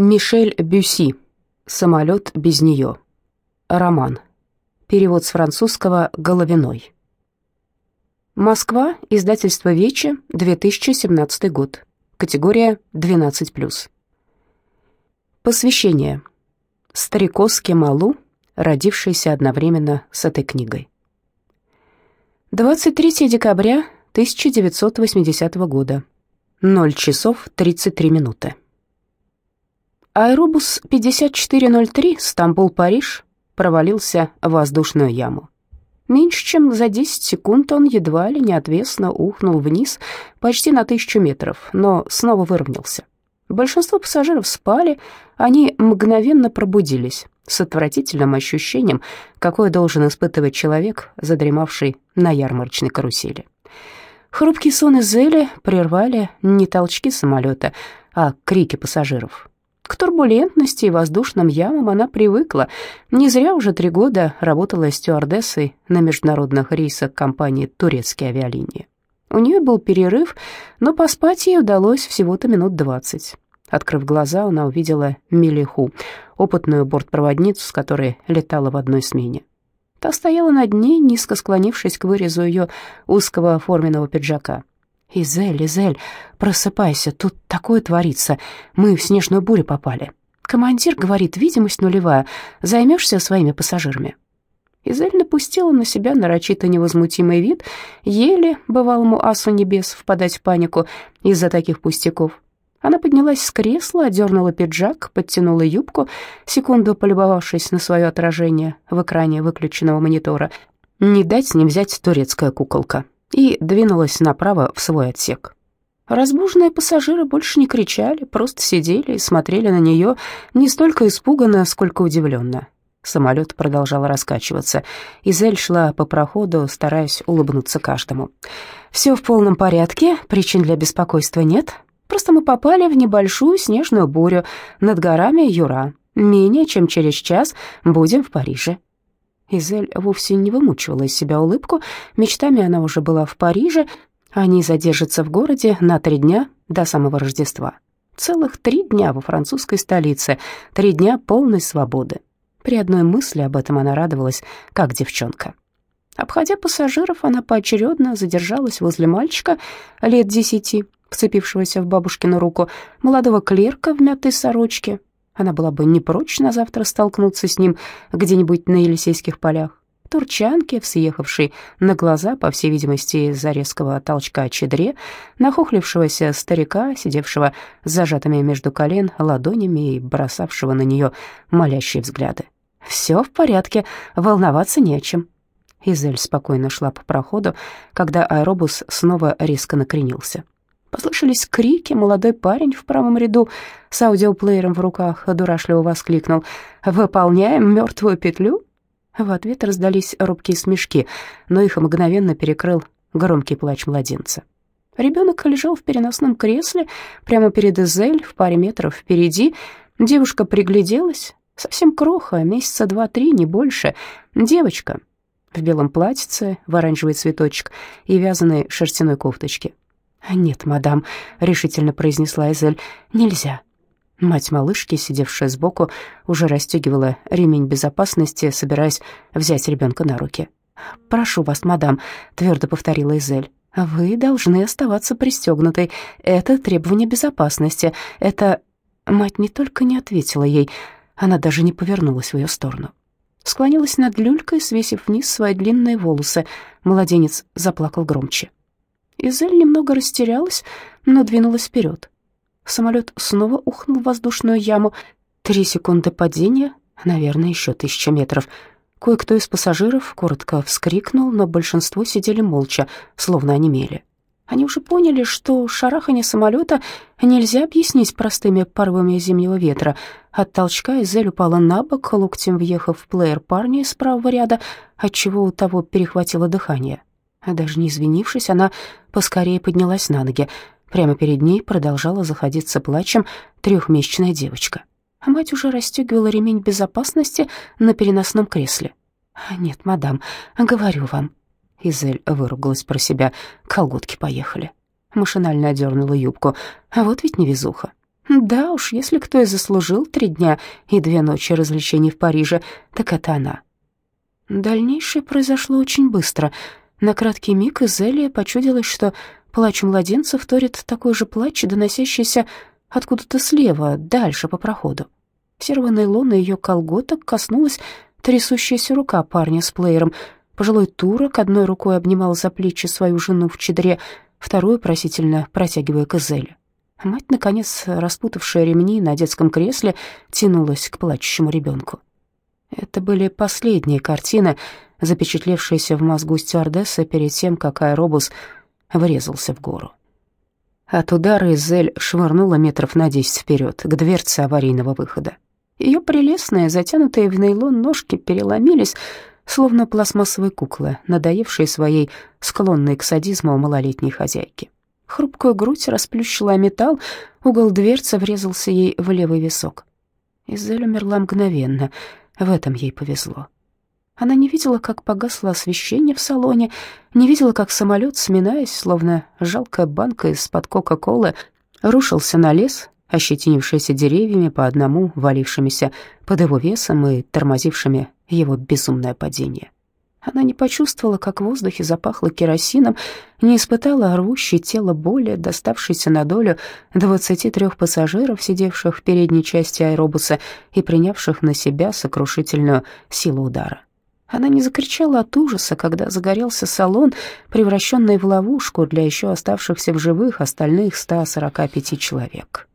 Мишель Бюси. Самолет без нее. Роман. Перевод с французского «Головиной». Москва. Издательство «Вечи», 2017 год. Категория 12+. Посвящение. Стариковский Малу, родившийся одновременно с этой книгой. 23 декабря 1980 года. 0 часов 33 минуты. Аэробус 5403 Стамбул-Париж провалился в воздушную яму. Меньше чем за 10 секунд он едва ли неотвесно ухнул вниз почти на тысячу метров, но снова выровнялся. Большинство пассажиров спали, они мгновенно пробудились с отвратительным ощущением, какое должен испытывать человек, задремавший на ярмарочной карусели. Хрупкий сон Изели прервали не толчки самолета, а крики пассажиров. К турбулентности и воздушным ямам она привыкла. Не зря уже три года работала стюардессой на международных рейсах компании «Турецкие авиалинии». У нее был перерыв, но поспать ей удалось всего-то минут двадцать. Открыв глаза, она увидела Мелиху, опытную бортпроводницу, с которой летала в одной смене. Та стояла над ней, низко склонившись к вырезу ее узкого форменного пиджака. «Изель, Изель, просыпайся, тут такое творится, мы в снежную бурю попали. Командир говорит, видимость нулевая, займешься своими пассажирами». Изель напустила на себя нарочито невозмутимый вид, еле бывалому асу небес впадать в панику из-за таких пустяков. Она поднялась с кресла, одернула пиджак, подтянула юбку, секунду полюбовавшись на свое отражение в экране выключенного монитора. Не дать не взять турецкая куколка. И двинулась направо в свой отсек. Разбуженные пассажиры больше не кричали, просто сидели и смотрели на нее не столько испуганно, сколько удивленно. Самолет продолжал раскачиваться. Изель шла по проходу, стараясь улыбнуться каждому. «Все в полном порядке, причин для беспокойства нет», Просто мы попали в небольшую снежную бурю над горами Юра. Менее чем через час будем в Париже». Изель вовсе не вымучивала из себя улыбку. Мечтами она уже была в Париже. Они задержатся в городе на три дня до самого Рождества. Целых три дня во французской столице, три дня полной свободы. При одной мысли об этом она радовалась, как девчонка. Обходя пассажиров, она поочередно задержалась возле мальчика лет десяти, вцепившегося в бабушкину руку, молодого клерка в мятой сорочке. Она была бы не прочь на завтра столкнуться с ним где-нибудь на Елисейских полях. Турчанки, съехавшей на глаза, по всей видимости, из-за резкого толчка чедре, нахохлившегося старика, сидевшего с зажатыми между колен ладонями и бросавшего на нее молящие взгляды. «Все в порядке, волноваться не о чем». Изель спокойно шла по проходу, когда аэробус снова резко накренился. Послышались крики, молодой парень в правом ряду с аудиоплеером в руках дурашливо воскликнул «Выполняем мертвую петлю?» В ответ раздались робкие смешки, но их мгновенно перекрыл громкий плач младенца. Ребенок лежал в переносном кресле прямо перед Эзель в паре метров впереди. Девушка пригляделась, совсем кроха, месяца два-три, не больше. Девочка в белом платьице, в оранжевый цветочек и вязаной шерстяной кофточке. «Нет, мадам», — решительно произнесла Эзель, — «нельзя». Мать малышки, сидевшая сбоку, уже расстегивала ремень безопасности, собираясь взять ребенка на руки. «Прошу вас, мадам», — твердо повторила Эзель, — «вы должны оставаться пристегнутой. Это требование безопасности. Это...» Мать не только не ответила ей, она даже не повернулась в ее сторону. Склонилась над люлькой, свесив вниз свои длинные волосы. Младенец заплакал громче. Изель немного растерялась, но двинулась вперед. Самолет снова ухнул в воздушную яму. Три секунды падения, наверное, еще тысяча метров. Кое-кто из пассажиров коротко вскрикнул, но большинство сидели молча, словно онемели. Они уже поняли, что шарахание самолета нельзя объяснить простыми порывами зимнего ветра. От толчка Изель упала на бок, локтем въехав в плеер парня из правого ряда, отчего у того перехватило дыхание. А даже не извинившись, она поскорее поднялась на ноги. Прямо перед ней продолжала заходиться плачем трехмесячная девочка. А мать уже расстегивала ремень безопасности на переносном кресле. «Нет, мадам, говорю вам». Изель выругалась про себя. «Колготки поехали». Машинально одернула юбку. А вот ведь невезуха. Да уж, если кто и заслужил три дня и две ночи развлечений в Париже, так это она. Дальнейшее произошло очень быстро. На краткий миг Изелия почудилось, что плач младенца вторит такой же плач, доносящийся откуда-то слева, дальше по проходу. Серого нейлона ее колготок коснулась трясущаяся рука парня с плеером. Пожилой турок одной рукой обнимал за плечи свою жену в чедре, вторую просительно протягивая к Изеле. Мать, наконец, распутавшая ремни на детском кресле, тянулась к плачущему ребенку. Это были последние картины, запечатлевшиеся в мозгу стюардессы перед тем, как аэробус врезался в гору. От удара Изель швырнула метров на десять вперед к дверце аварийного выхода. Ее прелестные, затянутые в нейлон ножки переломились, словно пластмассовые куклы, надоевшие своей склонной к садизму малолетней хозяйки. Хрупкую грудь расплющила металл, угол дверцы врезался ей в левый висок. Изель умерла мгновенно, в этом ей повезло. Она не видела, как погасло освещение в салоне, не видела, как самолет, сминаясь, словно жалкая банка из-под Кока-Колы, рушился на лес, ощетинившийся деревьями по одному, валившимися под его весом и тормозившими его безумное падение. Она не почувствовала, как в воздухе запахло керосином, не испытала рвущей тело боли, доставшейся на долю двадцати трех пассажиров, сидевших в передней части аэробуса и принявших на себя сокрушительную силу удара. Она не закричала от ужаса, когда загорелся салон, превращенный в ловушку для еще оставшихся в живых остальных 145 человек.